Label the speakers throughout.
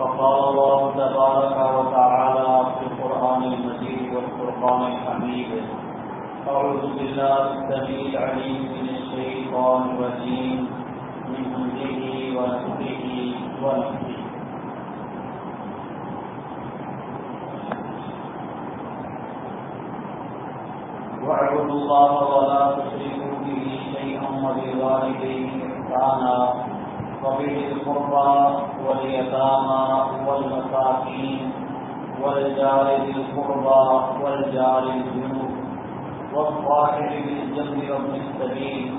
Speaker 1: فقال الله تبارك وتعالى في القرآن المجيد والفرقان الحميد. أعوذ بالله السميع العليم من الشيطان الرجيم. من همزه ونفخه ونفخه. واعبدوا الله ولا تشركوا به شيئا وبالوالدين إحسانا. وبذي القربى واليتامى والمساكين والجار ذي القربى والجار الجنوب والصاحب بالجنب وابن السبيل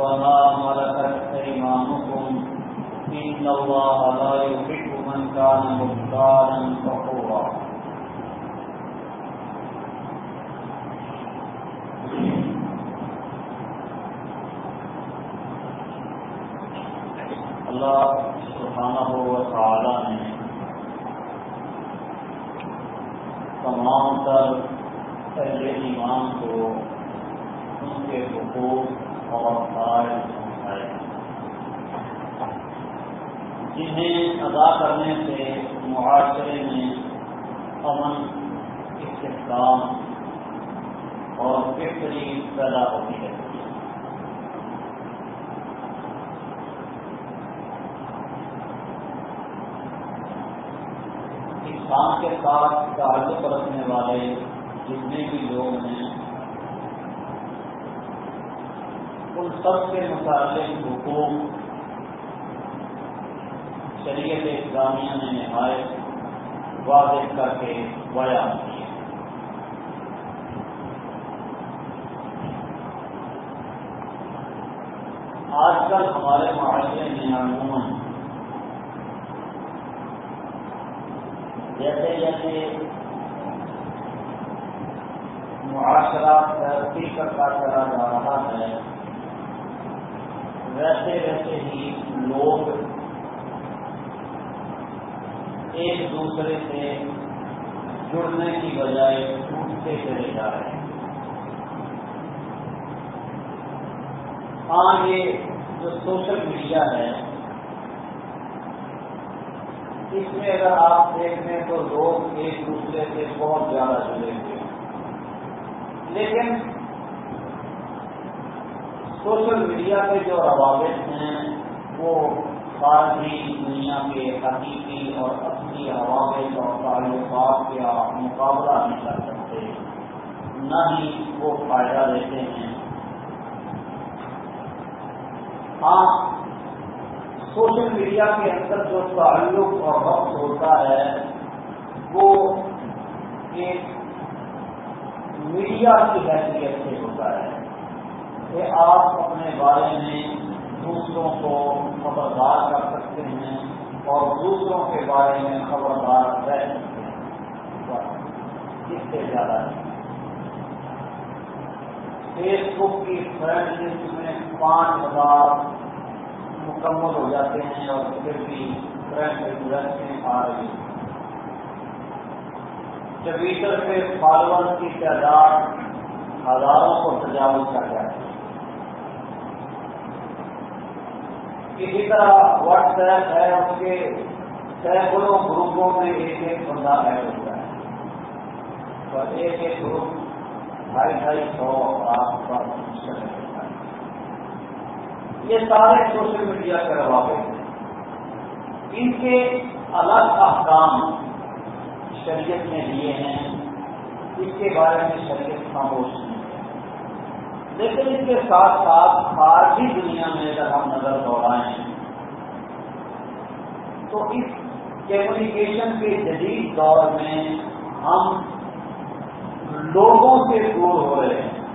Speaker 1: وما ملكت ايمانكم ان الله لا يحب من كان مختالا فخورا اللہ سبحانہ و تعالی نے تمام تر پہلے ایمان کو ان کے حقوق اور فائد پہنچائے جنہیں ادا کرنے سے معاشرے میں امن، استحکام اور بہتری پیدا ہوتی ہے۔ انسان کے ساتھ تعلق رکھنے والے جتنے بھی لوگ ہیں، ان سب کے متعلق حقوق شریعت اسلامیہ نے نہایت واضح کر کے بیان کیے۔ آج کل ہمارے معاشرے میں عموماً جیسے جیسے معاشرہ ترقی کرتا چلا جا رہا ہے، ویسے ویسے ہی لوگ ایک دوسرے سے جڑنے کی بجائے ٹوٹتے چلے جا رہے ہیں۔ ہاں یہ جو سوشل میڈیا ہے اس میں اگر آپ دیکھیں تو لوگ ایک دوسرے سے بہت زیادہ جڑے ہوئے ہیں۔ لیکن سوشل میڈیا کے جو روابط ہیں، وہ خارجی دنیا کے حقیقی اور اصلی روابط اور تعلقات کا مقابلہ نہیں کر سکتے، نہ ہی وہ فائدہ دیتے ہیں۔ ہاں سوشل میڈیا کے اندر جو تعلق اور وقت ہوتا ہے، وہ ایک میڈیا کی حیثیت سے ہوتا ہے کہ آپ اپنے بارے میں دوسروں کو خبردار کر سکتے ہیں اور دوسروں کے بارے میں خبردار رہ سکتے ہیں۔ اس سے زیادہ نہیں۔ فیس بک کی فرینڈ لسٹ میں پانچ ہزار مکمل ہو جاتے ہیں اور پھر بھی فرینڈ آ رہی ہے ٹویٹر پہ فالوور کی تعداد ہزاروں کو تجاوز کر جاتی ہے اسی طرح واٹس ایپ ہے اس کے سینکڑوں گروپوں میں ایک ایک بندہ ایڈ ہوتا ہے۔ اور ایک ایک گروپ ڈھائی ڈھائی سو آپ کا مشکل ہے۔ یہ سارے سوشل میڈیا کے روابط ہیں ان کے الگ احکام شریعت نے دیے ہیں۔ اس کے بارے میں شریعت خاموش نہیں ہے۔ لیکن اس کے ساتھ ساتھ خارجی دنیا میں اگر ہم نظر دوڑائیں، تو اس کمیونیکیشن کے جدید دور میں ہم لوگوں سے دور ہو رہے ہیں۔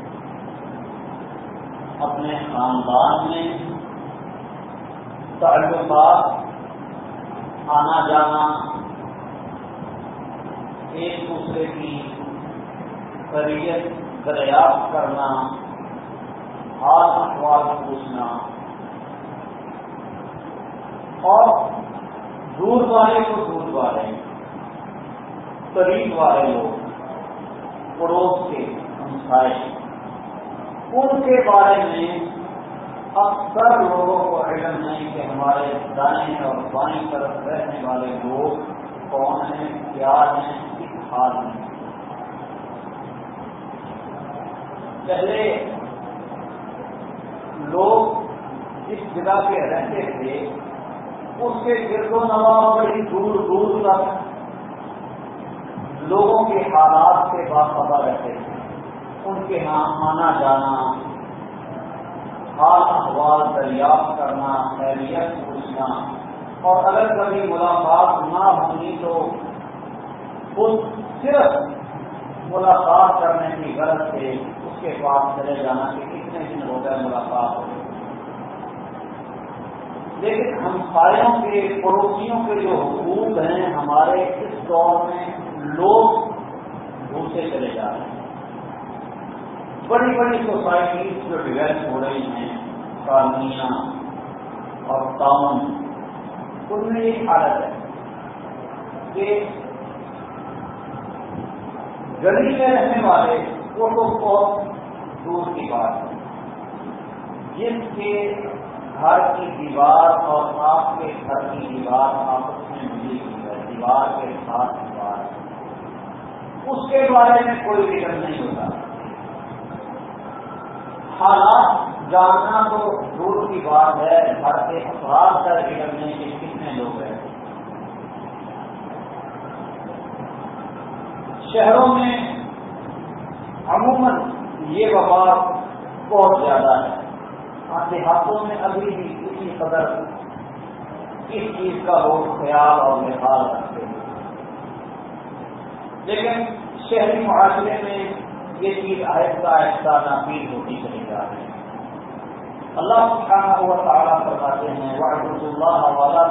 Speaker 1: اپنے خاندان میں تعلقات، آنا جانا، ایک دوسرے کی طبیعت دریافت کرنا حال اخبار پوچھنا۔ اور دور والے کو دور والے، قریب والے لوگ، پڑوس کے ہمسائے ان کے بارے میں اکثر لوگوں کو علم نہیں کہ ہمارے دائیں اور بائیں طرف رہنے والے لوگ کون ہیں، کیا ہیں، کس حال میں پہلے لوگ جس جگہ پہ رہتے تھے، اس کے گرد و نواز بڑی دور دور تک لوگوں کے حالات سے باخبر رہتے تھے۔ ان کے ہاں آنا جانا حال احوال دریافت کرنا، خیریت پوچھنا، اور اگر کبھی ملاقات نہ ہونی تو خود صرف ملاقات کرنے کی غرض سے اس کے پاس چلے جانا کہ کتنے دن ہو گئے ملاقات ہو لیکن ہمسایوں کے، پڑوسیوں کے جو حقوق ہیں، ہمارے اس دور میں لوگ بھوسے چلے جا رہے ہیں۔ بڑی بڑی سوسائٹیز جو ڈیولپ ہو رہی ہیں کالونیاں اور ٹاؤن ان میں یہ حالت ہے کہ گلی میں رہنے والے وہ تو بہت دور کی بات ہے۔ جس کے گھر کی دیوار اور آپ کے گھر کی دیوار آپس میں ملی ہوئی ہے، دیوار کے ساتھ دیوار اس کے بارے میں کوئی فکر نہیں ہوتا۔ حالات جاننا تو دور کی بات ہے گھر کے افراد کا بگڑنے کے کتنے لوگ ہیں۔ شہروں میں عموماً یہ وبا بہت زیادہ ہے۔ دیہاتوں میں ابھی بھی کسی قدر اس چیز کا لوگ خیال اور لحاظ رکھتے ہیں۔ لیکن شہری معاشرے میں یہ چیز آہستہ آہستہ ناپید ہوتی چلی جا ہے؟ اللہ سبحانہ ہوا تعالیٰ فرماتے ہیں وحد اللہ والا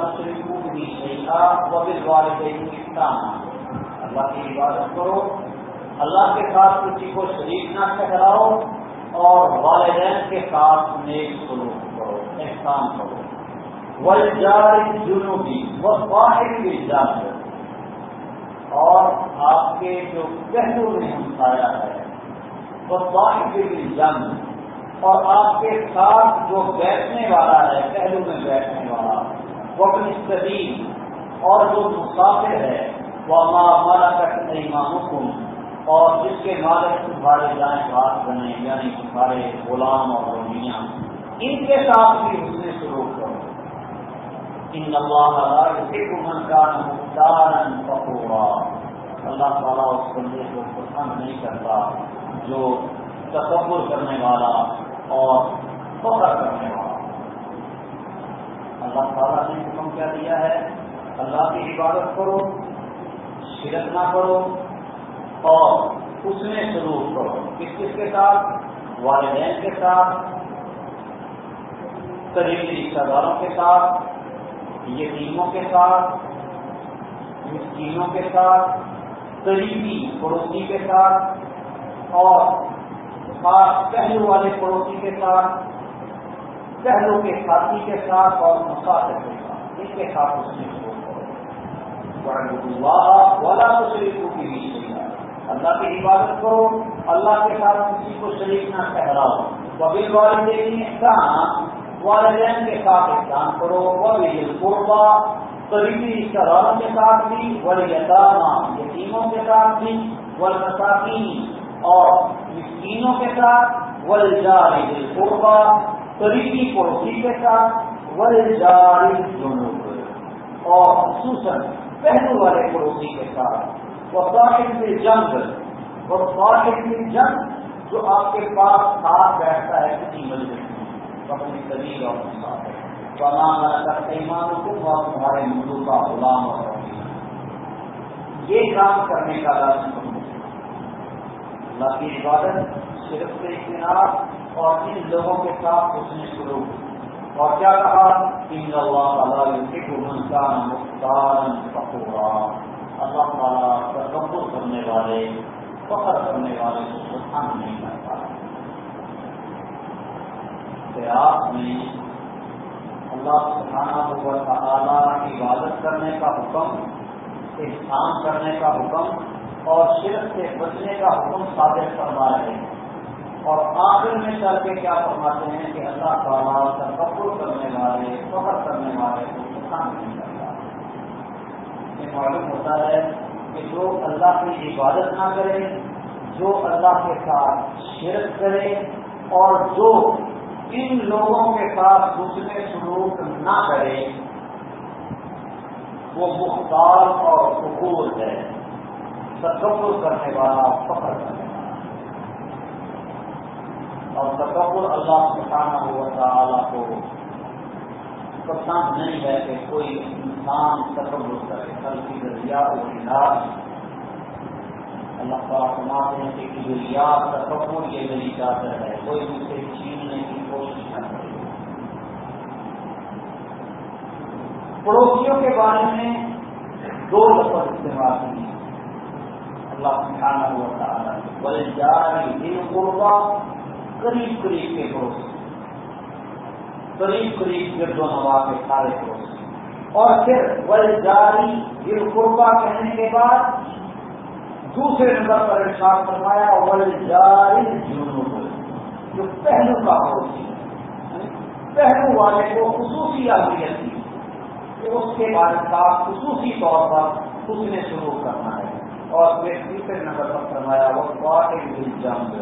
Speaker 1: بھی شیخا وبل والدین اللہ کی عبادت کرو، اللہ کے ساتھ کسی کو شریک نہ ٹھہراؤ اور والدین کے ساتھ نیک سلوک کرو، احسان کرو۔ وجار جنوبی وہ واحد بھی جان اور آپ کے جو پہلو میں ہمسایا ہے جنگ اور آپ کے ساتھ جو بیٹھنے والا ہے، پہلو میں بیٹھنے والا، وہ اپنی صدیق اور جو مسافر ہے، وہ مارا کٹ نہیں معموم اور جس کے مالک تمہارے جائیں بات بنے یعنی تمہارے غلام اور رومیاں، ان کے ساتھ بھی اس نے شروع کرو۔ ان اللہ کا مختار پکوڑا اللہ تعالیٰ اس بندے کو پسند نہیں کرتا جو تصور کرنے والا اور فخر کرنے والا۔ اللہ تعالیٰ نے حکم کیا دیا ہے، اللہ کی عبادت کرو، شرک نہ کرو اور اس میں سلوک کرو۔ کس کس کے ساتھ؟ والدین کے ساتھ، قریبی رشتہ داروں کے ساتھ، یتیموں کے ساتھ، مسکینوں کے ساتھ، قریبی پڑوسی کے ساتھ اور خاص پہلو والے پڑوسی کے ساتھ، پہلو کے ساتھی کے ساتھ اور مسافر کے ساتھ۔ ان کے ساتھ اس نے والا تو شریف بھی اللہ کی عبادت کرو، اللہ کے ساتھ کسی کو شریف نہ ٹھہراؤ۔ کبھی والدین احسان والدین کے ساتھ احسان کرو۔ وہ قربا قریبی رشتہ داروں کے ساتھ بھی ولی یتیموں کے ساتھ بھی ولساکی اور مسکینوں کے ساتھ ول جاری قربا قریبی پڑوسی کے ساتھ ول جاری جنوب اور خصوصاً پہلو والے پڑوسی کے ساتھ وہ صاحب سے جنگ وہ صاحب سے جنگ جو آپ کے پاس ساتھ بیٹھتا ہے کسی مجلس میں اپنی طریق اور مسافر تو ایمان حکم اور تمہارے ملو کا غلام اور یہ کام کرنے کا لازم اللہ کی عبادت، صرف سے اور ان لوگوں کے ساتھ اس نے شروع اور کیا کہا؟ ان اللہ تعالیٰ پکوڑا اللہ تعالیٰ تکبر کرنے والے، فخر کرنے والے کو پسند نہیں کرتا۔ آپ میں اللہ سبحانہ ہوا تعالیٰ عبادت کرنے کا حکم، احسان کرنے کا حکم اور شرک سے بچنے کا حکم ثابت کروا رہے ہیں۔ اور آخر میں چل کے کیا فرماتے ہیں کہ اللہ تعالیٰ تکبر کرنے والے فخر کرنے والے کو پسند نہیں کرتا۔ یہ معلوم ہوتا ہے کہ جو اللہ کی عبادت نہ کرے، جو اللہ کے ساتھ شرک کرے، اور جو ان لوگوں کے ساتھ دوسرے سلوک نہ کرے، وہ مختار اور حقوق ہے۔ تکبر کرنے والا، فخر کرنے والا۔ اور تکبر اللہ سبحانہ ہوا تعالیٰ کو پسند نہیں ہے کہ کوئی انسان تکبر کرے کل کی ذریعہ اور علاج اللہ تعالیٰ فرماتے ہیں کہ ذریعہ تکبر یہ میری چادر ہے، کوئی مجھ سے چھیننے کی کوشش نہ کرے۔ پڑوسیوں کے بارے میں دو لفظ استعمال ہوئی اللہ سبحانہ ہوا تعالیٰ بل جاری دل قربا قریب قریب کے پڑوسی قریب قریب گرد و نوا کے سارے پڑوسی اور پھر بل جاری دل قربا کہنے کے بعد دوسرے نمبر پر ارشاد فرمایا ول جاری جنوب جو پہلو کا پڑوسی یعنی پہلو والے کو خصوصی اہمیت دی، کہ اس کے بارے کا خصوصی طور پر اس نے شروع کرنا۔ ہے اور پھر تیسرے نمبر پر فرمایا، وہ واقعی جنگ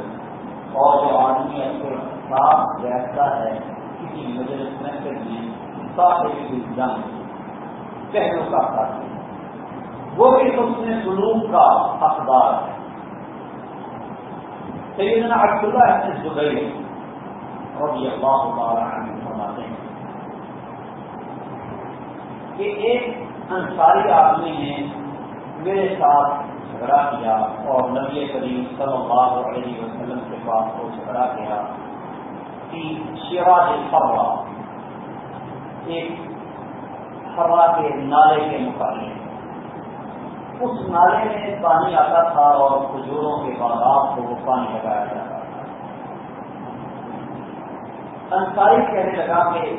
Speaker 1: اور جو آدمی اپنے ساتھ بیٹھتا ہے کسی مجلس میں پھر بھی صاحب جنگ پہلو کا ساتھی وہ بھی اس نے سلوک کا اخبار ہے۔ سیدنا عبداللہ ابن زبیر رضی اللہ تعالی عنہ فرماتے ہیں کہ ایک انصاری آدمی نے میرے ساتھ جھگڑا کیا اور نبی کریم صلی اللہ علیہ وسلم کے پاس وہ جھگڑا کیا کہ شیراج فروا ایک ہوا کے نالے کے مقابلے اس نالے میں پانی آتا تھا اور کھجوروں کے باغات کو وہ پانی لگایا جاتا تھا۔ انصاری کہنے لگا کہ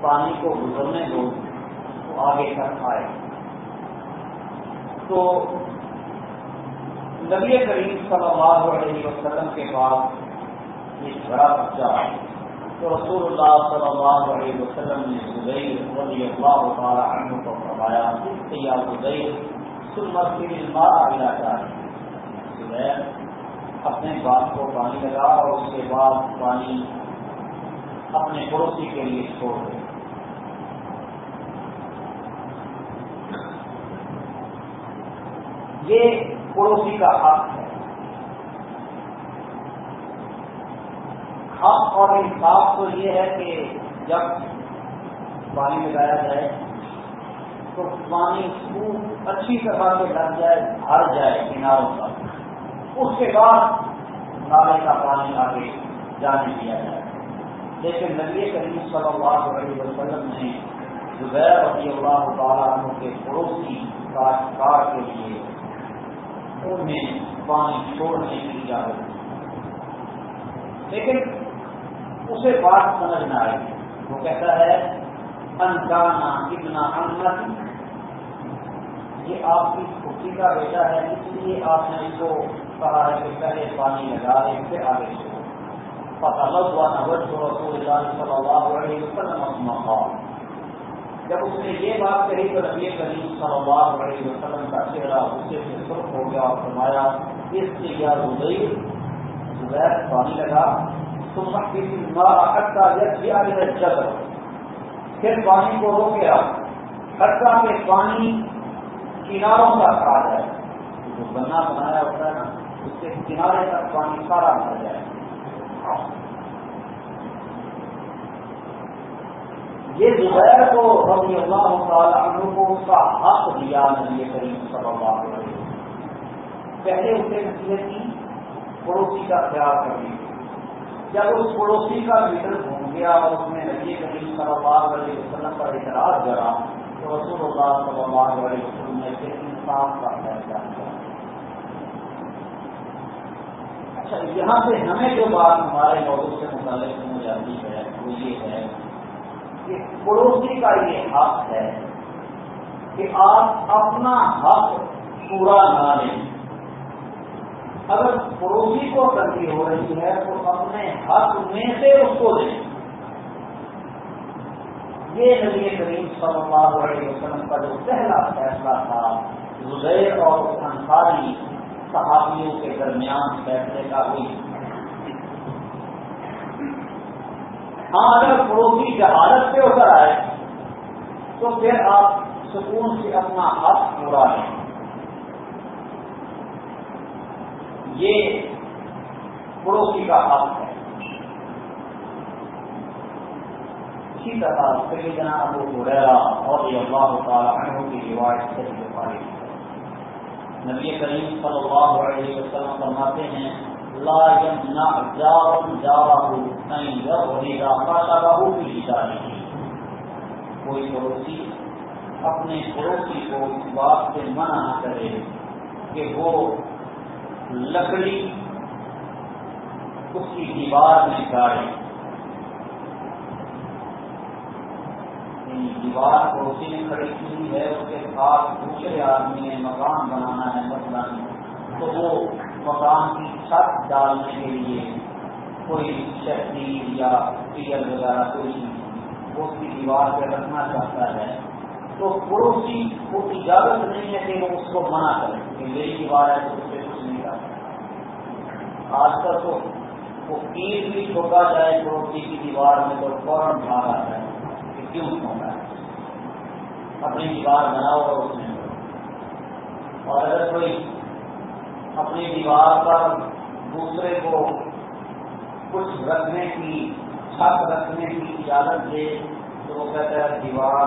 Speaker 1: پانی کو گزرنے دو تو آگے تک آئے۔ تو نبی کریم صلی اللہ علیہ وسلم کے پاس ایک بڑا بچہ تو رسول اللہ صلی اللہ علیہ وسلم نے زبیر رضی اللہ تعالی عنہ کو فرمایا یا زبیر سنت کے مارا ملا چاہیے اپنے باپ کو پانی لگا اور اس کے بعد پانی اپنے پڑوسی کے لیے چھوڑ دے۔ یہ پڑوسی کا حق ہے۔ حق اور انصاف تو یہ ہے کہ جب پانی لگایا جائے تو پانی خوب اچھی طرح سے لگ جائے، بھر جائے کناروں کا اس کے بعد نالے کا پانی آگے جانے دیا جائے۔ لیکن نبی کریم صلی اللہ علیہ وسلم نے زبیر رضی اللہ تعالیٰ عنہ کے پڑوسی کاشتکار کے لیے انہیں پانی چھوڑنے کی اجازت۔ لیکن اسے بات سمجھ نہ آئی۔ وہ کہتا ہے انجانا اتنا انمت یہ آپ کی چھٹی کا بیٹا ہے، اس لیے آپ نے اس کو کہا ہے کہ پہلے پانی لگا دیں پھر آگے چھوڑ پتہ لگ ہوا نوج کو رسول اللہ صلی اللہ علیہ وسلم جب اس نے یہ بات کہی تو نبی کریم صلی اللہ علیہ وسلم کا چہرہ غصے سے سرخ ہو گیا اور فرمایا، اس سے کیا زبیر؟ زبیر پانی لگا۔ تو کسی کا جب پھر پانی کو رو گیا۔ خرچہ میں پانی کناروں کا کھا جائے۔ جو بنا بنایا ہوتا ہے نا، اس کے کنارے تک پانی سارا بھر جائے۔ یہ زبیر کو رضی اللہ تعالیٰ عنہ کو اس کا حق دیا نبی کریم صلی اللہ علیہ وسلم پہلے اسے نصیحت کی، پڑوسی کا خیال کرنے جب اس پڑوسی کا میٹر گھوم گیا اور اس نے نبی کریم صلی اللہ علیہ وسلم پر اعتراض کرا تو رسول اللہ صلی اللہ علیہ وسلم نے پھر انصاف کا فیصلہ کیا۔ اچھا یہاں سے ہمیں جو بات ہمارے موضوع سے متعلق ہو جاتی ہے، وہ یہ ہے کہ پڑوسی کا یہ حق ہے کہ آپ اپنا حق پورا نہ لیں۔ اگر پڑوسی کو ترقی ہو رہی ہے تو اپنے حق میں سے اس کو دیں یہ نبی کریم صلی اللہ علیہ وسلم کا جو پہلا فیصلہ تھا، زبیر اور انصاری صحابیوں کے درمیان فیصلے کا ہوئی ہاں اگر پڑوسی جہالت پہ اتر آئے، تو پھر آپ سکون سے اپنا حق پورا لیں۔ یہ پڑوسی کا حق ہے۔ اسی طرح سیدنا ابو ہریرا اور اللہ تعالیٰ عنہ کی روایت سے فارغ نبی کریم صلی اللہ علیہ وسلم فرماتے ہیں، لا يمنع جار جاره ان يغرق قاتله في جاره کوئی پڑوسی اپنے پڑوسی کو اس بات سے منع نہ کرے کہ وہ لکڑی اس کی دیوار میں گاڑے یعنی دیوار پڑوسی نے کھڑی کی ہے، اس کے ساتھ دوسرے آدمی نے مکان بنانا ہے مثلا۔ تو وہ مکان کی چھت ڈالنے کے لیے کوئی شکتی یا پیئر وغیرہ کوئی اس کی دیوار پہ رکھنا چاہتا ہے۔ تو پڑوسی کو اجازت نہیں ہے کہ وہ اس کو منع کرے کہ میری دیوار ہے تو اس سے کچھ نہیں کرتا آج کل تو وہ کیٹ بھی چھوٹا جائے، پڑوسی کی دیوار میں تو فوراً بھاگ آتا ہے کہ کیوں ہوتا ہے اپنی دیوار بناؤ اور اس میں اور اگر کوئی اپنی دیوار پر دوسرے کو کچھ رکھنے کی، چھت رکھنے کی اجازت دے تو وہ کہتا ہے، دیوار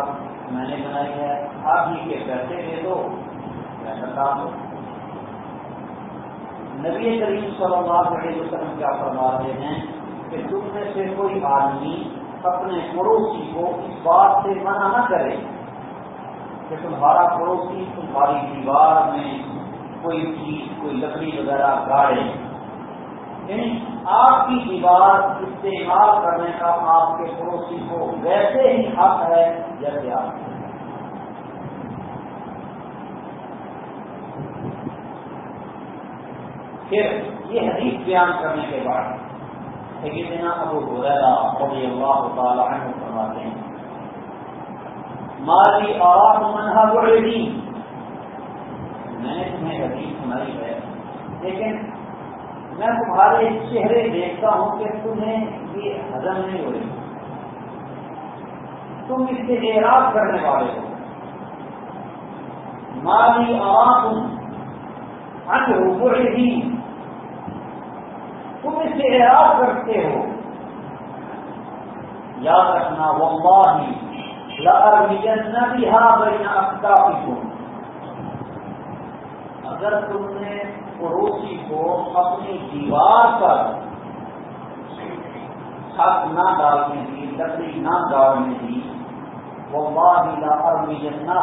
Speaker 1: میں نے بنائی ہے، آپ ہی کے پیسے دے دو، میں بتا دوں۔ نبی کریم صلی اللہ علیہ وسلم کیا فرما رہے ہیں کہ تم میں سے کوئی آدمی اپنے پڑوسی کو اس بات سے منع نہ کرے کہ تمہارا پڑوسی تمہاری دیوار میں کوئی چیز، کوئی لکڑی وغیرہ گاڑے۔ یعنی آپ کی دیوار استعمال کرنے کا آپ کے پڑوسی کو ویسے ہی حق ہے جیسے آپ پھر یہ حدیث بیان کرنے کے بعد سیدنا ابو حریرہ رضی اللہ تعالی عنہ فرماتے ہیں، مالی اور منہا بڑی میں نے تمہیں حدیث سنائی ہے، لیکن میں تمہارے چہرے دیکھتا ہوں کہ تمہیں یہ ہزم نہیں ہو رہی۔ تم اس سے اعراض کرنے والے ہو۔ مالی آواز ان بڑی تم اس سے اعراض کرتے ہو۔ یاد رکھنا وہ اگر تم نے پڑوسی کو اپنی دیوار پر چھت نہ ڈالنے دی، لکڑی نہ ڈالنے دی۔ وہ ماں لا ارمیجن نہ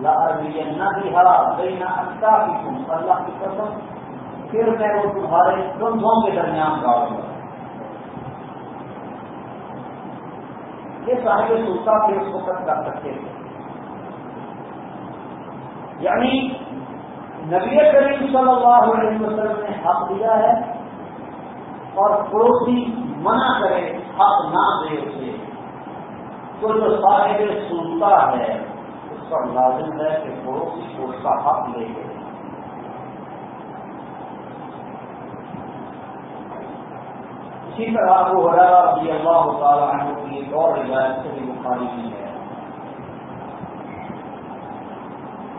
Speaker 1: لا ارمیجن نہ بھی ہرا بین اکتا تم اللہ کی قسم، پھر میں وہ تمہارے کندھوں کے درمیان گاڑوں گا۔ یہ صاحب سلطا پھر اس وقت کر سکتے تھے یعنی نبی کریم صلی اللہ علیہ وسلم نے حق دیا ہے اور پڑوسی منع کرے، حق نہ دے اسے۔ تو جو صاحب سلطا ہے، اس پر لازم ہے کہ پڑوسی کو اس کا حق لے گئے اسی طرح ابو حرارا رضی اللہ تعالیٰ عنہ کی ایک اور روایت سے بھی بخاری کی ہے۔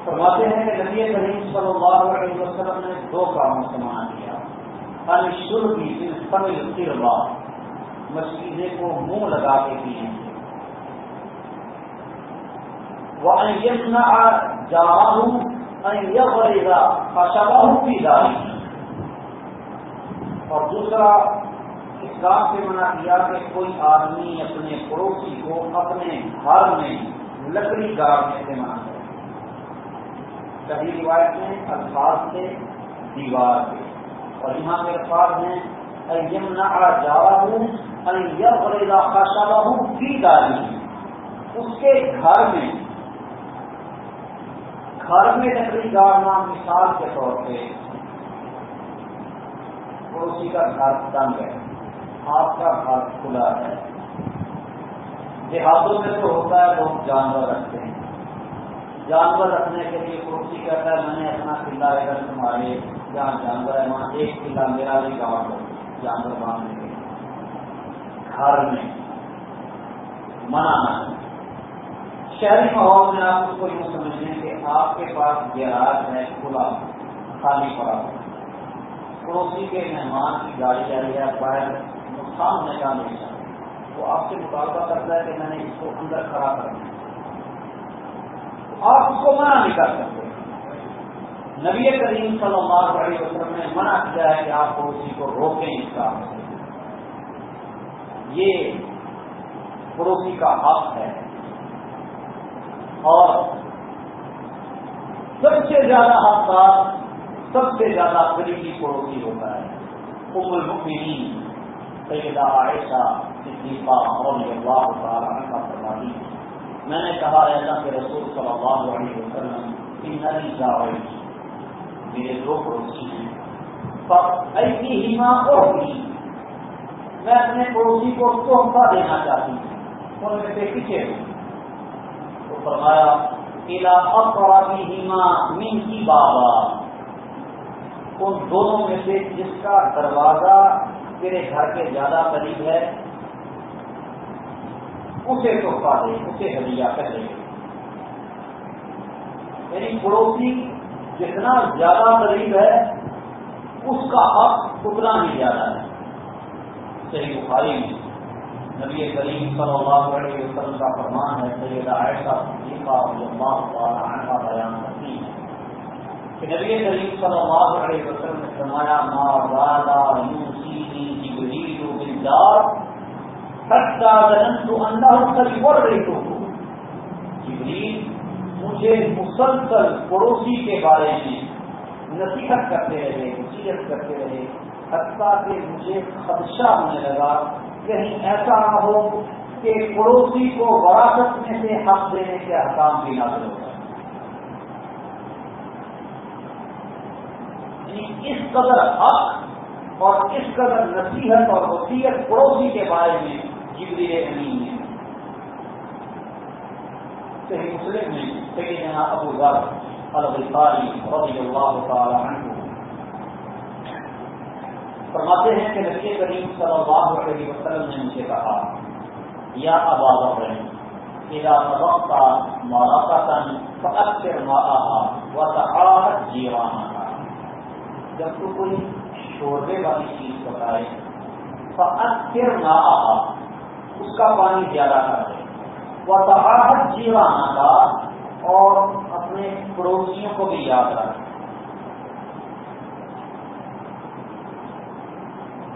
Speaker 1: فرماتے ہیں کہ نبی کریم صلی اللہ علیہ وسلم نے دو کاموں سے منع کیا ان بھی سمل کو منہ لگا کے پیے وہ یمنا جا ہوں پڑے گا فشبہ بھی داری اور دوسرا، اسلام سے منع کیا کہ کوئی آدمی اپنے پڑوسی کو اپنے گھر میں لکڑی گاڑنے سے منع کرے کبھی روایت میں، الفاظ سے دیوار سے اور یہاں کے الفاظ ہیں یمنا جا ہوں خاشا ہوں کی ڈالی اس کے گھر میں گھر میں لکڑی گاڑنا مثال کے طور پہ، پڑوسی کا گھر تنگ ہے آپ کا گھر کھلا ہے۔ دیہاتوں میں تو ہوتا ہے، لوگ جانور رکھتے ہیں۔ جانور رکھنے کے لیے پڑوسی کہتا ہے، میں نے اپنا قلعہ اگر تمہارے جہاں جانور ہے، وہاں ایک قلعہ میرا بھی گاؤں ہو جانور باندھنے کے گھر میں منع شہری ماحول میں آپ اس کو یوں سمجھیں کہ آپ کے پاس گیراج ہے، کھلا، خالی پڑا ہوا پڑوسی کے مہمان کی گاڑی آ رہی ہے، باہر نقصان ہونے کا نہیں وہ آپ سے مطالبہ کرتا ہے کہ میں نے اس کو اندر کھڑا کرنا ہے آپ اس کو منع نہیں کر سکتے۔ نبی کریم صلی اللہ علیہ وسلم نے منع کیا ہے کہ آپ پڑوسی کو روکیں اس کا۔ یہ پڑوسی کا حق ہے۔ اور سب سے زیادہ حقدار سب سے زیادہ قریبی پڑوسی ہوتا ہے۔ ام المؤمنین، سیدہ عائشہ صدیقہ اور اللہ تعالیٰ کا فرمانی میں نے کہا اللہ کے رسول صلی اللہ علیہ وسلم ان نئی جاوئی میرے دو پڑوسی ہیں. ایسی ہی ماں ہوگی میں اپنے پڑوسی کو تحفہ دینا چاہتی ہوں۔ ان میں سے پیچھے ہوں تو فرمایا ہیما مین کی بابا. ان دونوں میں سے جس کا دروازہ تیرے گھر کے زیادہ قریب ہے اسے تحفہ دے اسے ہدیہ کر دے یعنی پڑوسی جتنا زیادہ قریب ہے، اس کا حق اتنا ہی زیادہ ہے۔ صحیح بخاری نبی کریم صلی اللہ علیہ وسلم کا فرمان ہے سید عائشہ صدیقہ رضی اللہ تعالی عنہ بیان کرتی ہے کہ نبی کریم صلی اللہ علیہ وسلم نے فرمایا، ما زادا یوسینی جبریل بالدار حتی ظننت انه قد ورثه جبریل مجھے مسلسل پڑوسی کے بارے میں نصیحت کرتے رہے، نصیحت کرتے رہے، حتیٰ کہ مجھے خدشہ ہونے لگا کہیں ایسا نہ ہو کہ پڑوسی کو وراثت میں سے حق دینے کے احکام بھی نازل ہو یعنی اس قدر حق اور اس قدر نصیحت اور وسیعت پڑوسی کے بارے میں جبری امین ہے صحیح مسلم میں سیدنا ابو ذر الغفاری رضی اللہ تعالی عنہ فرماتے ہیں کہ نبی کریم صلی اللہ علیہ وسلم نے مجھے کہا، یا ابا بکر اذا سبقت مرقتا فاكثر ماءها وتعاهد جيرانها جب تو کوئی شوربے والی چیز پکائے فاكثر ماءها اس کا پانی زیادہ کر دے وہ تحاہت جیوانا کا اور اپنے پڑوسیوں کو بھی یاد رکھیں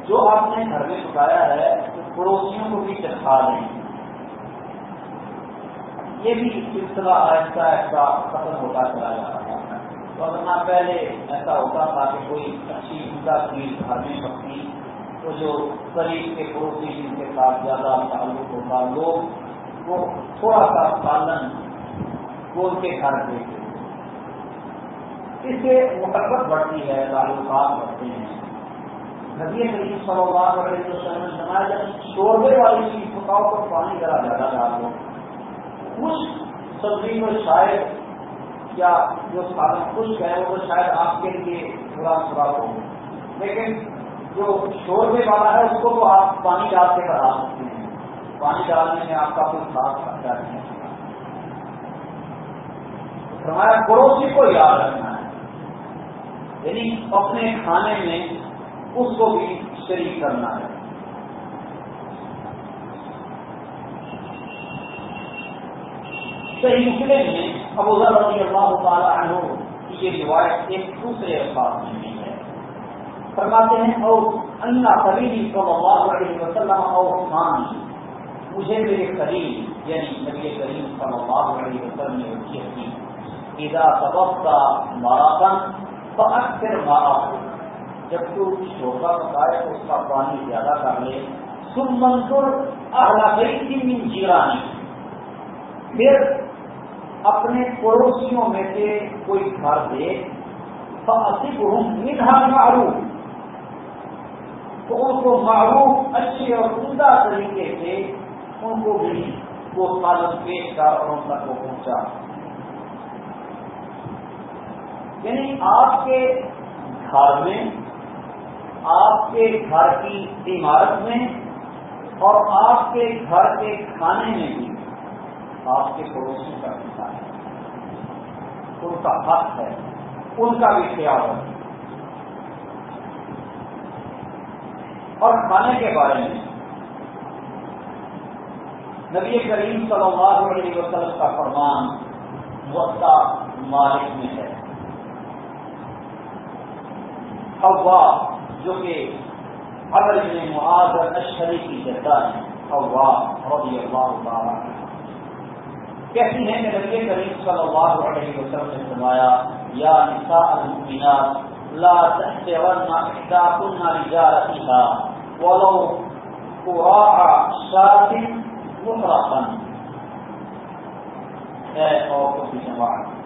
Speaker 1: جو آپ نے گھر میں پکایا ہے پڑوسیوں کو بھی چکھا دیں یہ بھی سلسلہ آہستہ آہستہ ختم ہوتا چلا جا رہا ہے تو ورنہ پہلے ایسا ہوتا تھا کہ کوئی اچھی عمدہ چیز گھر میں پکتی تو جو قریب کے پڑوسی جن کے ساتھ زیادہ تعلق ہوتا لوگ وہ تھوڑا سا پالن وہ ان کے گھر دیتے اس سے محبت بڑھتی ہے، تعلقات بڑھتے ہیں۔ نبی کریم صلی اللہ علیہ وسلم نے سنایا جب شوربے والی چیز پکاؤ تو پانی ذرا زیادہ ڈال دو۔ کچھ سبزی میں شاید یا جو سالن خشک ہے وہ شاید آپ کے لیے برا سراغ ہو۔ لیکن جو شوربے والا ہے، اس کو تو آپ پانی ڈال کے بڑھا سکتے ہیں پانی ڈالنے میں آپ کا کوئی خاص خرچہ نہیں ہے۔ ہمارا پڑوسی کو یاد رکھنا ہے۔ یعنی اپنے کھانے میں اس کو بھی شریک کرنا ہے۔ صحیح مسلم میں ابو ذر رضی اللہ تعالی عنہ کی یہ روایت ایک دوسرے الفاظ میں ہے۔ فرماتے ہیں اور اللہ قریبی صلی اللہ علیہ وسلم اور عثمان جی، مجھے میرے قریب یعنی نبی کریم صلی اللہ علیہ وسلم نے وصیت کی ادا سبق کا ماراتن تو اکثر مارا جب تو شوقا پکائے تو اس کا پانی زیادہ کر لے سم منصور اہلا گئی من جیرانی. پھر اپنے پڑوسیوں میں سے کوئی گھر دے فاصف ہوں منہا معروف تو ان کو معروف، اچھے اور عمدہ طریقے سے ان کو بھی وہ سالن پیش کر اور ان تک وہ پہنچا۔ یعنی آپ کے گھر میں، آپ کے گھر کی عمارت میں اور آپ کے گھر کے کھانے میں بھی آپ کے پڑوسیوں کا حصہ ہے۔ ان کا حق ہے۔ ان کا بھی خیال ہے اور کھانے کے بارے میں۔ نبی کریم صلی اللہ علیہ وسلم کا فرمان وقتا مالک میں ہے۔ ہوا جو کہ اگر میں معاذ اشری کی جدہ ہے۔ ہوا رضی اللہ تعالیٰ کیسی ہیں کہ نبی کریم صلی اللہ علیہ وسلم نے فرمایا، یا نساء المؤمنات، لا تحتورن احداكن رجالتها ولو شاة اے جماعت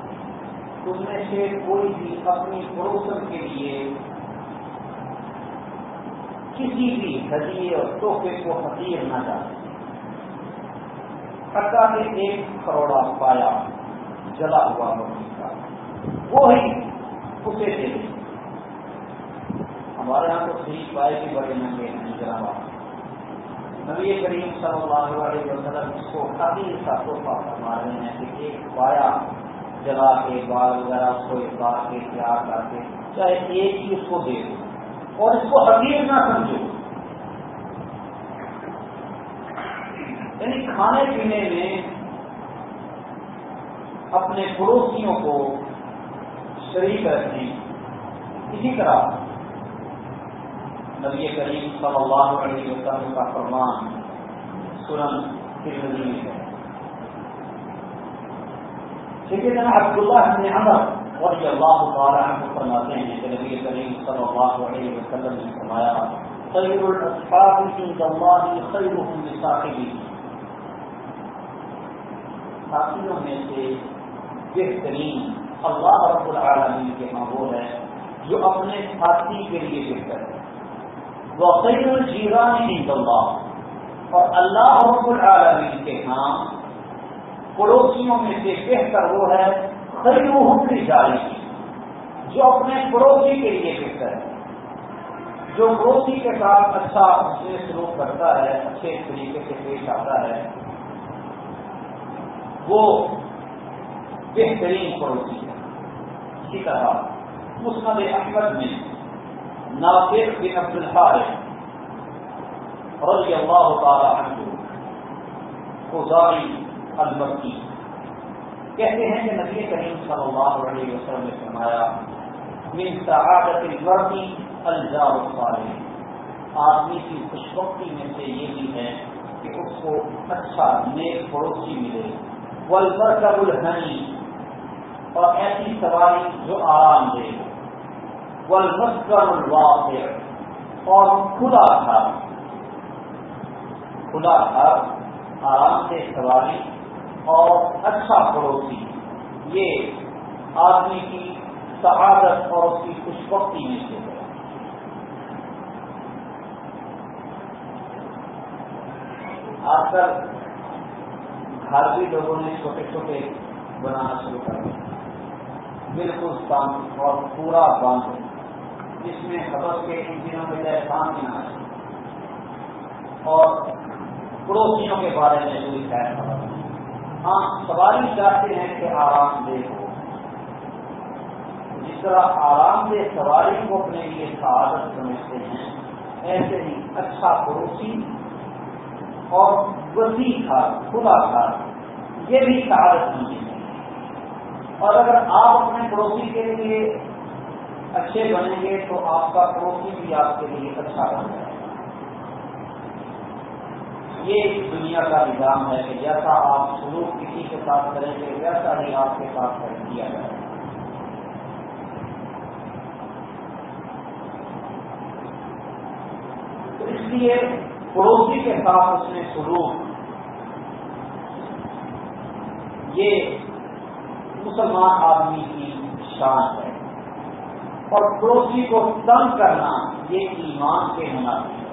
Speaker 1: میں سے کوئی بھی اپنی پڑوسن کے لیے کسی بھی ہدیے اور تحفے کو حقیر نہ جانے. حقا کے ایک کروڑا پایا جلا ہوا مکھی کا. وہی اسے دے دیں. ہمارے یہاں تو صحیح پائے کے بڑے مہنگے ہیں جلا نبی کریم صلی اللہ علیہ وسلم اس کو حقیق کا تحفہ فرما رہے ہیں کہ ایک پایا جلا کے، بال وغیرہ اس کو ایک بار کے، تیار کر کے چاہے ایک ہی اس کو دے دو اور اس کو حقیق نہ سمجھو۔ یعنی کھانے پینے میں اپنے پڑوسیوں کو شریک رکھیں۔ اسی طرح نبی کریم صلی اللہ علیہ وسلم کا فرمان سنن ترمذی میں ہے۔ ٹھیک ہے عبداللہ بن عمر رضی اللہ تعالی عنہ فرماتے ہیں، کہ نبی کریم صلی اللہ علیہ وسلم نے فرمایا، خیر الاصحاب عند اللہ خیرهم لصاحبه. ساتھیوں میں سے بہترین اللہ رب العالمین کے ہاں وہ ہے جو اپنے ساتھی کے لیے بہتر ہے وہ الجیران عند اللہ اور اللہ رب العالمین کے ہاں پڑوسیوں میں سے بہتر وہ ہے خیر جاری جو اپنے پڑوسی کے لیے بہتر ہے۔ جو پڑوسی کے ساتھ اچھا اسے سلوک کرتا ہے، اچھے طریقے سے پیش آتا ہے، وہ بہترین پڑوسی ہے۔ اسی طرح مسند احمد میں ناصر بن عبد الحار رضی اللہ تعالی عنہ خزاری المکی کہتے ہیں کہ نبی کریم صلی اللہ علیہ وسلم نے فرمایا، من سعادت الوردی الجار الصالح۔ آدمی کی خوشبختی میں سے یہ بھی ہے کہ اس کو اچھا نیک پڑوسی ملے۔ والمرکب الحنی اور ایسی سواری جو آرام دے۔ والمسکر الواقع. اور کھلا گھر کھلا گھر آرام سے سواری اور اچھا پڑوسی. یہ آدمی کی سعادت اور اس کی خوشبختی میں سے ہے. آج کل گھر بھی لوگوں نے چھوٹے چھوٹے بنانا شروع کر دیا. بالکل بند اور پورا بند. جس میں حبس کے ان دنوں میں جائے کام نہ آئے اور پڑوسیوں کے بارے میں کوئی خیر خبر۔ ہاں سواری چاہتے ہیں کہ آرام دہ ہو۔ جس طرح آرام دہ سواری کو اپنے لیے سعادت سمجھتے ہیں، ایسے ہی اچھا پڑوسی اور وسیع تھا کھلا تھا یہ بھی سعادت سمجھے اور اگر آپ اپنے پڑوسی کے لیے اچھے بنیں گے تو آپ کا پڑوسی بھی آپ کے لیے اچھا بن جائے گا۔ یہ دنیا کا نظام ہے کہ جیسا آپ سلوک کسی کے ساتھ کریں گے، ویسا ہی آپ کے ساتھ کر دیا جائے تو اس لیے پڑوسی کے ساتھ اس نے سلوک، یہ مسلمان آدمی کی شان ہے۔ اور پڑوسی کو تنگ کرنا یہ ایمان کے منافی ہے۔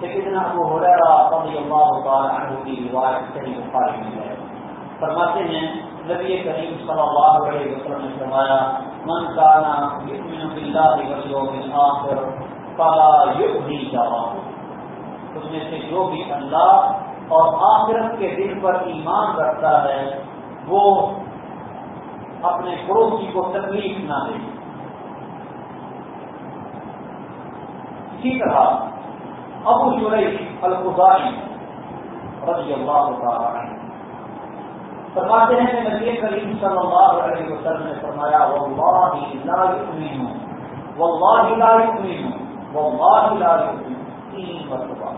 Speaker 1: لیکن ابو ہو رہا رضی اللہ تعالی عنہ کی روایت صحیح بخاری میں ہے۔ فرماتے ہیں، نبی کریم صلی اللہ علیہ وسلم نے فرمایا، من کانا یؤمن باللہ والیوم الاخر فلا یؤذی جاره اس میں سے جو بھی اللہ اور آخرت کے دن پر ایمان رکھتا ہے، وہ اپنے پڑوسی کو تکلیف نہ دے۔ اسی طرح ابو شریف الخاری رضی اللہ تعالی فرماتے ہیں کہ نبی کریم صلی اللہ علیہ وسلم نے فرمایا، واللہ لا یؤمن، واللہ لا یؤمن، واللہ لا یؤمن تین مرتبہ۔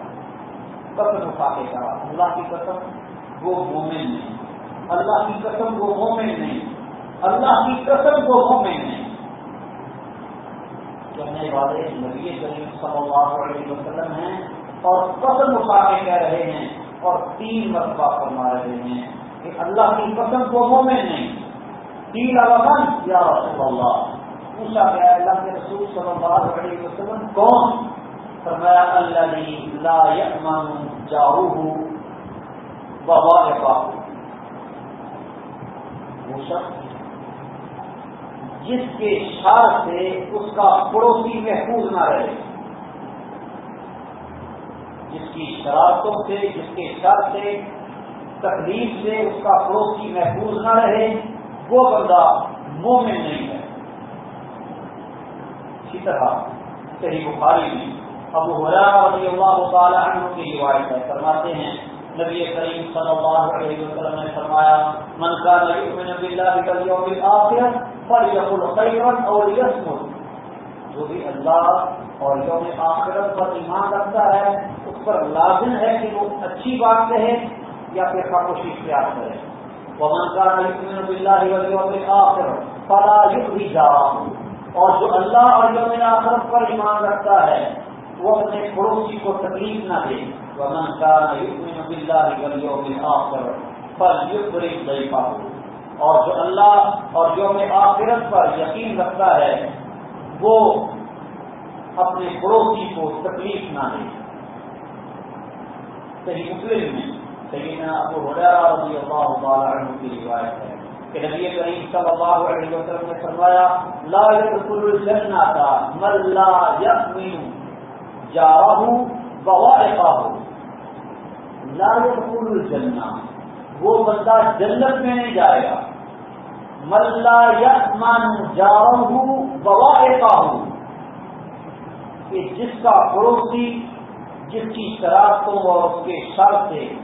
Speaker 1: قسم اٹھا کے کہا، اللہ کی قسم وہ مومن نہیں، اللہ کی قسم وہ مومن نہیں، اللہ کی قسم وہ مومن نہیں۔ کہنے والے نبی کریم صلی اللہ علیہ وسلم ہیں اور قسم اٹھا کے کہہ رہے ہیں اور تین مرتبہ فرما رہے ہیں کہ اللہ کی قسم کو مومن نہیں۔ تین الحمد یا رسول اللہ۔ پوچھا گیا اللہ کے رسول صلی اللہ علیہ وسلم کون؟ فرمایا اللہ لا یأمن جاؤہ بوائقہ وہ شخص جس کے شر سے اس کا پڑوسی محفوظ نہ رہے۔ جس کی شرارتوں سے، جس کے شر سے، تکلیف سے اس کا پڑوسی محفوظ نہ رہے، وہ بندہ مومن نہیں ہے۔ اسی طرح صحیح بخاری میں ابو رضی اللہ تعالی عنہ کی روایت ہے۔ فرماتے ہیں، نبی کریم صلی اللہ علیہ وسلم نے فرمایا، من كان يؤمن بالله واليوم فليقل خيرا او ليصمت۔ جو بھی اللہ اور یوم آخرت پر ایمان رکھتا ہے، اس پر لازم ہے کہ وہ اچھی بات کہے یا پھر خاموشی اختیار کرے۔ ومن كان يؤمن بالله واليوم الاخر فلا يؤذي جاره اور جو اللہ اور یوم آخرت پر ایمان رکھتا ہے، وہ اپنے پڑوسی کو تکلیف نہ دے۔ ومن كان يؤمن بالله واليوم الاخر فليكرم ضيفه۔ اور جو اللہ اور یوم آخرت پر یقین رکھتا ہے، وہ اپنے پڑوسی کو تکلیف نہ دے۔ صحیح مسلم میں سیدنا ابو ہریرہ رضی اللہ تعالی عنہ کی روایت ہے کہ نبی کریم صلی اللہ علیہ وسلم نے فرمایا، لا يدخل الجنہ من لا يؤمن جارہ بوائقہ لا يدخل الجنہ وہ بندہ جنت میں نہیں جائے گا۔ ملا یسمان جارہ بوائقہ کہ جس کا پڑوسی، جس کی شرارتوں اور اس کے شر سے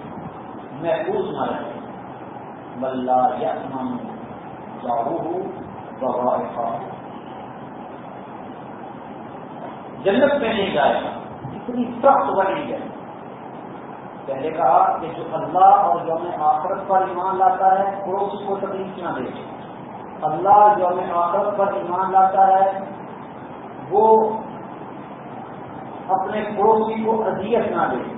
Speaker 1: محفوظ نہ رہے۔ ملا یسمان جارہ بوائقہ جنت میں نہیں جائے گا، اتنی سخت بنی ہے۔ پہلے کہا کہ جو اللہ اور یوم آخرت پر ایمان لاتا ہے، پڑوسی کو تکلیف نہ دے۔ اللہ یوم آخرت پر ایمان لاتا ہے، وہ اپنے پڑوسی کو اذیت نہ دے۔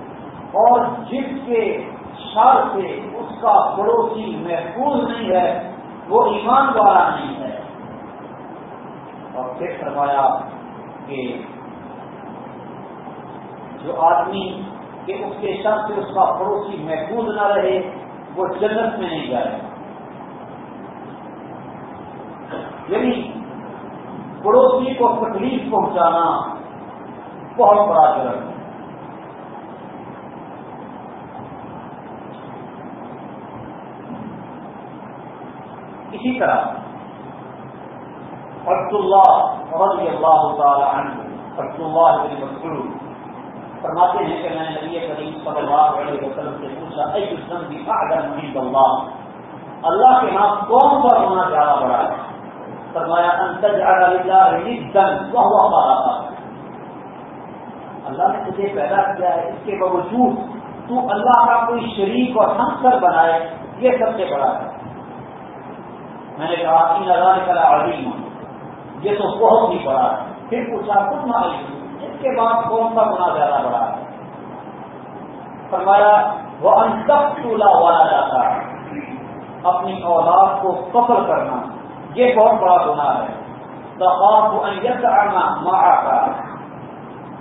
Speaker 1: اور جس کے شر سے اس کا پڑوسی محفوظ نہیں ہے، وہ ایمان والا نہیں ہے۔ اور پھر فرمایا کہ جو آدمی کہ اس کے شخص سے اس کا پڑوسی محفوظ نہ رہے، وہ جنت میں نہیں جائے۔ یعنی پڑوسی کو تکلیف پہنچانا بہت بڑا جرم ہے۔ اسی طرح عبد اللہ رضی اللہ تعالی عنہ عبد اللہ بن مسعود فرماتے ہیں کہ میں نے نبی کریم صلی اللہ علیہ وسلم سے پوچھا اے اسلم بھی اعظم عند اللہ؟ اللہ کے نام کون سا ہونا زیادہ بڑا ہے؟ فرمایا ان اللہ نے تجھے پیدا کیا ہے، اس کے باوجود تو اللہ کا کوئی شریک اور ہمسر بنائے، یہ سب سے بڑا ہے۔ میں نے کہا ان اللہ کلا عظیم یہ تو بہت ہی بڑا ہے۔ پھر پوچھا کچھ نہ اس کے بعد کون سا گنا زیادہ بڑا ہے؟ فرمایا وہ انتخلا والا جاتا ہے اپنی اولاد کو فخر کرنا۔ یہ بہت بڑا گنا ہے۔ تو انجت آنا ماں کا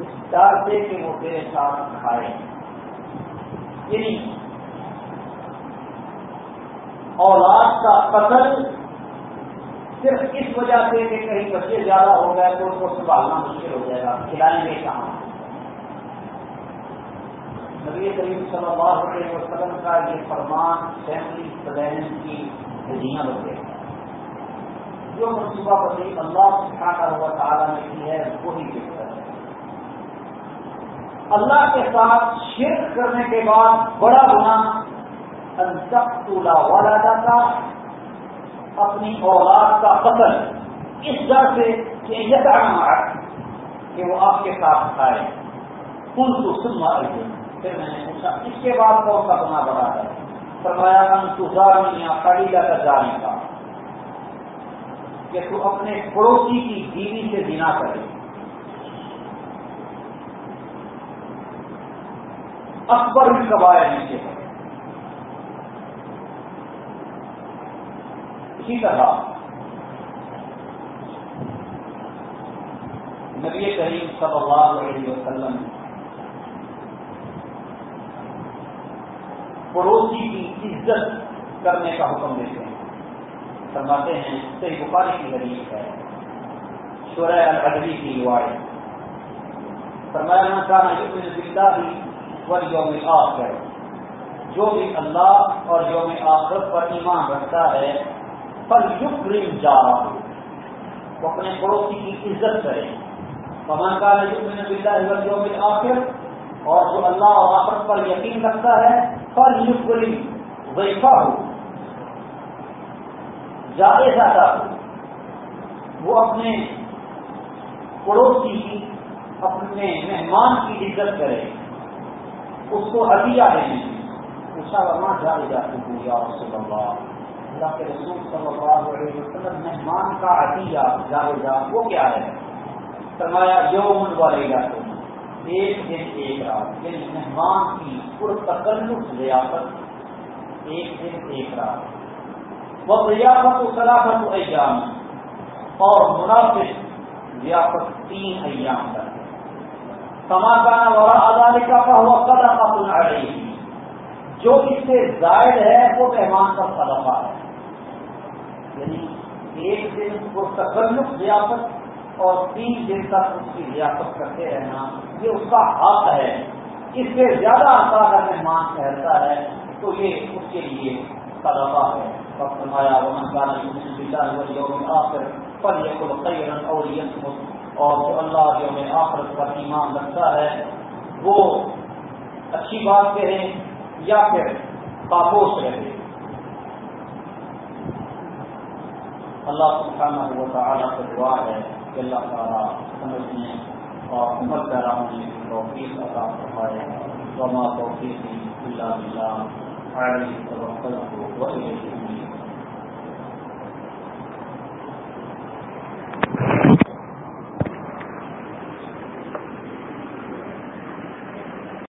Speaker 1: اس کہ وہ تیرے ساتھ کھائے۔ یعنی اولاد کا قتل صرف اس وجہ سے کہ کہیں بچے زیادہ ہو گئے تو اس کو سنبھالنا مشکل ہو جائے گا۔ کھلائیں گے کہاں؟ نبی کریم صلی اللہ علیہ وسلم کا یہ فرمان فیملی پلان کی ہدیاں لگے جو منصوبہ بندی اللہ سکھانا ہوا تعالیٰ نے کی ہے، وہی بہتر ہے اللہ کے ساتھ شرک کرنے کے بعد بڑا گنا انتقلا والا جاتا اپنی اولاد کا قتل، اس ڈر سے کہ یہ مارا کہ وہ آپ کے ساتھ کھائے۔ کل تو سن مارے پھر میں نے پوچھا، اس کے بعد کون سا گنا بڑا ہے؟ فرمایا انتظار یا خریدا کا جانے کا کہ تو اپنے پڑوسی کی بیوی سے بنا کرے۔ اکبر بھی قبائل نیچے ہے۔ اسی طرح نبی کریم صلی اللہ علیہ وسلم پڑوسی کی عزت کرنے کا حکم دیتے ہیں۔ فرماتے ہیں، صحیح بخاری کی حدیث ہے۔ شورہ الدبی کی روایت۔ فرمایا کا یوم آخر جو بھی اللہ اور یوم آخر پر ایمان رکھتا ہے پر یقین جا رہا ہو وہ اپنے پڑوسی کی عزت کرے۔ پمن کا یقین بلّہ یوم آخر اور جو اللہ اور آخرت پر یقین رکھتا ہے پر یقین ویفا ہو۔ جائز آتا۔ ہو وہ اپنے پڑوسی کی، اپنے مہمان کی عزت کرے۔ اس کو ہدیہ دیں پوچھا ورنہ جائے جاتی ہوں یا رسول اللہ اللہ کے رسول صلی اللہ علیہ وسلم مہمان کا عطیہ جائے وہ کیا ہے؟ فرمایا، یوم والے گا تم ایک دن، ایک رات۔ یعنی مہمان کی پرتکلف ضیافت۔ ایک دن، ایک رات۔ وہ ضیافت و سلافت و ایام اور منافق ضیافت تین ایام تک۔ کما والا ادارے کا ہوا قدم اپنا رہی جو اس سے زائد ہے، وہ مہمان کا صدقہ ہے۔ یعنی ایک دن کو تکلف ضیافت اور تین دن تک اس کی ضیافت کرتے رہنا، یہ اس کا حق ہے۔ اس سے زیادہ عرصہ اگر مہمان ٹھہرتا ہے، تو یہ اس کے لیے طلبا ہے۔ وقت فرمایا، ومن کا یوم آخر پر یہ خیرن اور یہ اور جو اللہ یوم آخرت پر ایمان رکھتا ہے، وہ اچھی بات کہے یا پھر خاموش رہے۔ اللہ سبحانہ و تعالیٰ سے دعا ہے کہ اللہ تعالیٰ سمجھنے اور عمل پیرا ہونے کی توفیق عطا فرمائے۔ وما توفیق اللہ بلّہ علی توکل کو